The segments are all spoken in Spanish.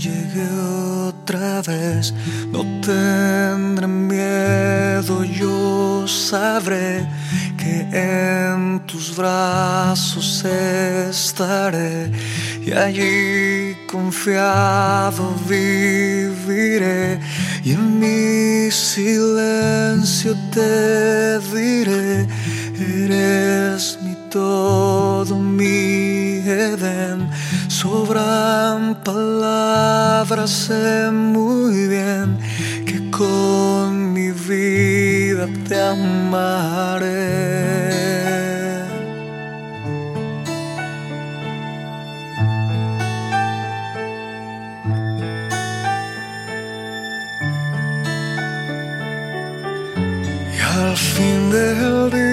llegue otra vez, no tendré miedo, yo sabré que en tus brazos estaré y allí confiado viviré y en mi silencio te diré, eres mi todo, mi Sobran palabras, sé muy bien que con mi vida te amaré. Al fin del día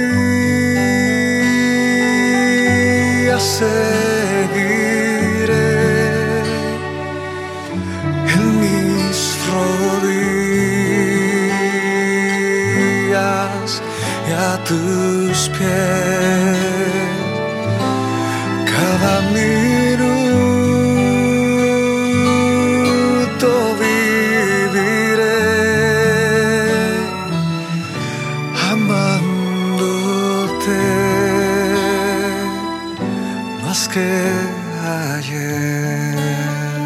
tus pies cada minuto viviré amándote más que ayer.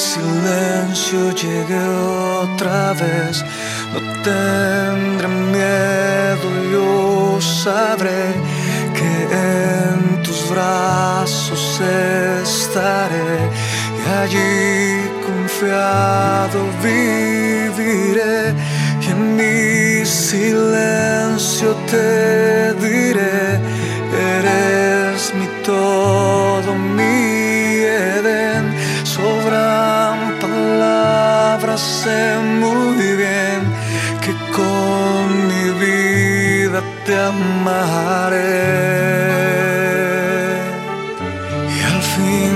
Silencio llegue otra vez, no tendré miedo, yo sabré que en tus brazos estaré. Y allí confiado viviré. Y en mi silencio te diré, sé muy bien que con mi vida te amaré. Y al fin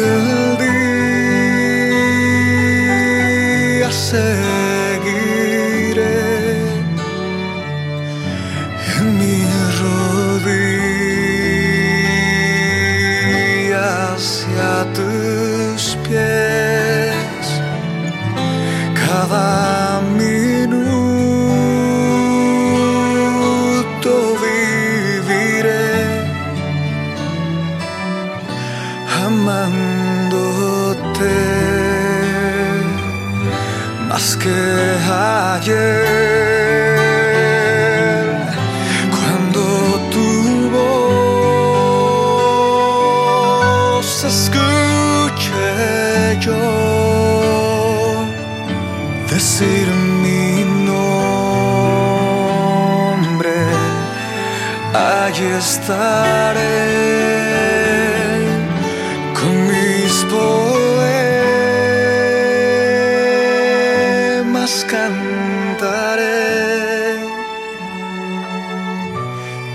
del día seguiré en mis rodillas y a amándote más que ayer. Cuando tu voz escuché yo decir mi nombre allí estaré poemas cantaré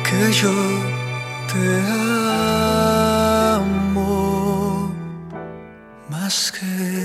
que yo te amo más que.